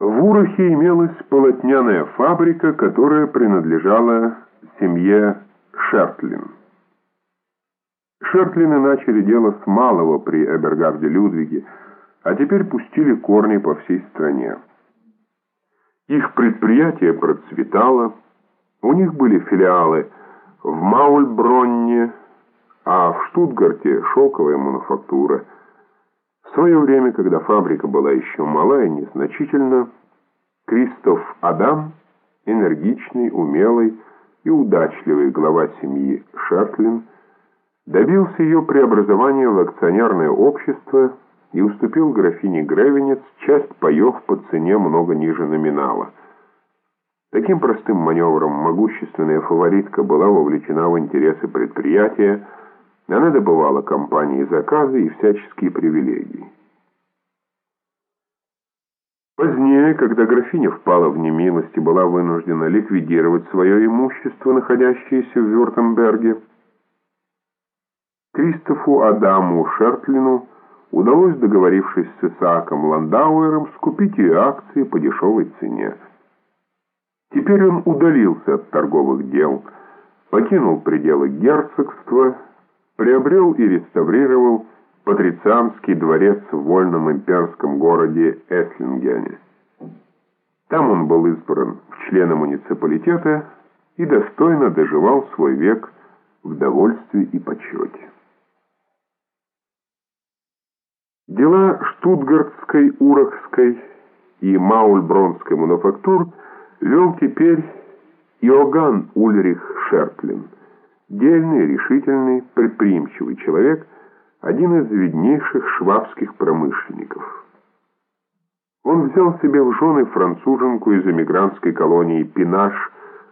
В Урахе имелась полотняная фабрика, которая принадлежала семье Шертлин. Шертлины начали дело с малого при Эбергарде Людвиге, а теперь пустили корни по всей стране. Их предприятие процветало, у них были филиалы в Маульбронне, а в Штутгарте шелковая мануфактура. В свое время, когда фабрика была еще мала и незначительна, Кристоф Адам, энергичный, умелый и удачливый глава семьи Шертлин, добился ее преобразования в акционерное общество и уступил графине Гревенец часть паев по цене много ниже номинала. Таким простым маневром могущественная фаворитка была вовлечена в интересы предприятия, она добывала компании заказы и всяческие привилегии. Позднее, когда графиня впала в немилость и была вынуждена ликвидировать свое имущество, находящееся в Вюртемберге, Кристофу Адаму Шертлину удалось, договорившись с Исааком Ландауэром, скупить ее акции по дешевой цене. Теперь он удалился от торговых дел, покинул пределы герцогства, приобрел и реставрировал патрицианский дворец в вольном имперском городе Эслингене. Там он был избран в члены муниципалитета и достойно доживал свой век в довольстве и почете. Дела Штутгартской, Урахской и Маульбронской мануфактур вел теперь Иоганн Ульрих Шертлин, дельный, решительный, предприимчивый человек, один из виднейших швабских промышленников. Он взял себе в жены француженку из эмигрантской колонии Пинаш,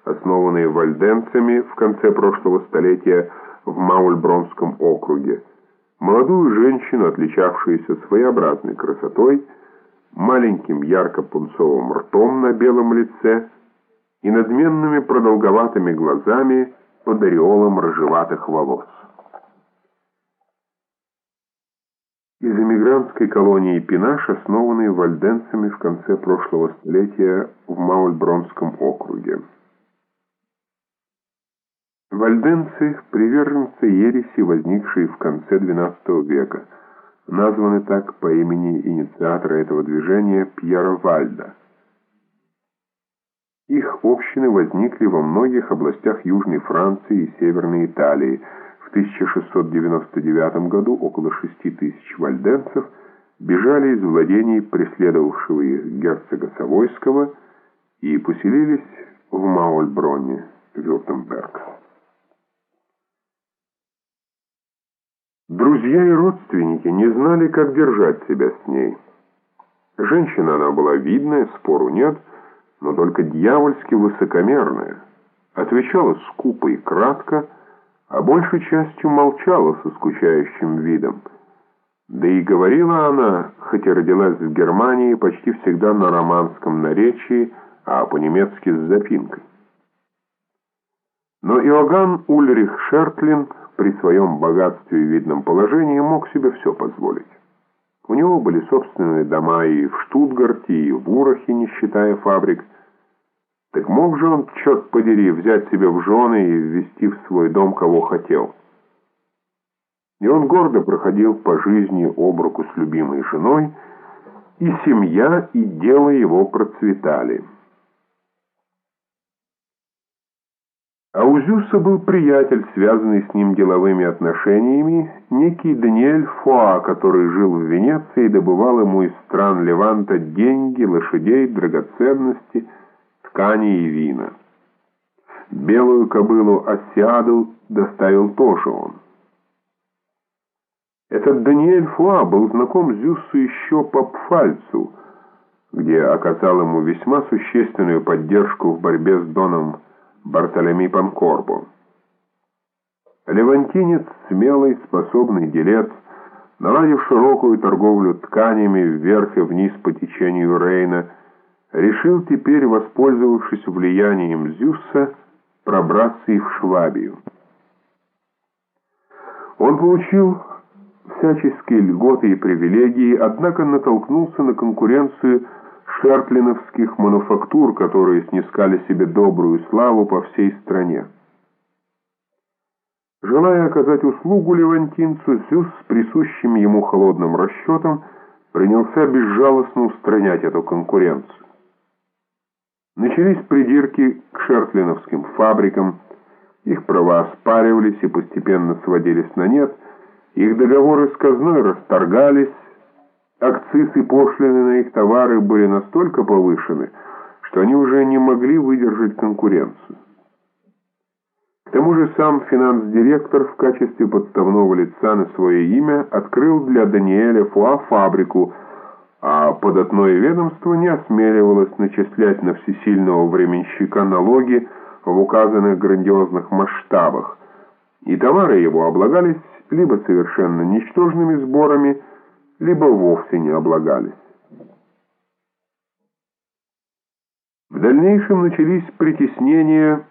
основанной вальденцами в конце прошлого столетия в Маульбронском округе, молодую женщину, отличавшуюся своеобразной красотой, маленьким ярко-пунцовым ртом на белом лице и надменными продолговатыми глазами под ореолом рыжеватых волос. Из эмигрантской колонии Пинаш, основанной вальденцами в конце прошлого столетия в Маульбронском округе. Вальденцы – приверженцы ереси, возникшей в конце XII века, названы так по имени инициатора этого движения Пьера Вальда. Их общины возникли во многих областях Южной Франции и Северной Италии. В 1699 году около 6 тысяч вальденцев бежали из владений преследовавшего их герцога Савойского и поселились в Маульброне, Вюртемберг. Друзья и родственники не знали, как держать себя с ней. Женщина она была видная, спору нет, но только дьявольски высокомерная. Отвечала скупо и кратко, а большей частью молчала со скучающим видом. Да и говорила она, хотя родилась в Германии, почти всегда на романском наречии, а по-немецки с запинкой. Но Иоганн Ульрих Шертлин при своем богатстве и видном положении мог себе все позволить. У него были собственные дома и в Штутгарте, и в Урахе, не считая фабрик. Так мог же он, черт подери, взять себе в жены и ввести в свой дом кого хотел. И он гордо проходил по жизни об руку с любимой женой, и семья, и дело его процветали. А у Зюса был приятель, связанный с ним деловыми отношениями, некий Даниэль Фоа, который жил в Венеции и добывал ему из стран Леванта деньги, лошадей, драгоценности, ткани и вина. Белую кобылу Асиаду доставил тоже он. Этот Даниэль Фуа был знаком Зюссу еще по Пфальцу, где оказал ему весьма существенную поддержку в борьбе с Доном Бартолеми Панкорбо. Левантинец, смелый, способный делец, наладив широкую торговлю тканями вверх и вниз по течению Рейна, решил теперь, воспользовавшись влиянием Зюсса, пробраться и в Швабию. Он получил всяческие льготы и привилегии, однако натолкнулся на конкуренцию шертлиновских мануфактур, которые снискали себе добрую славу по всей стране. Желая оказать услугу левантинцу, Зюс с присущим ему холодным расчетом принялся безжалостно устранять эту конкуренцию. Начались придирки к шертлиновским фабрикам, их права оспаривались и постепенно сводились на нет, их договоры с казной расторгались, акциз и пошлины на их товары были настолько повышены, что они уже не могли выдержать конкуренцию. К тому же сам финанс-директор в качестве подставного лица на свое имя открыл для Даниэля Фуа фабрику, а податное ведомство не осмеливалось начислять на всесильного временщика налоги в указанных грандиозных масштабах, и товары его облагались либо совершенно ничтожными сборами, либо вовсе не облагались. В дальнейшем начались притеснения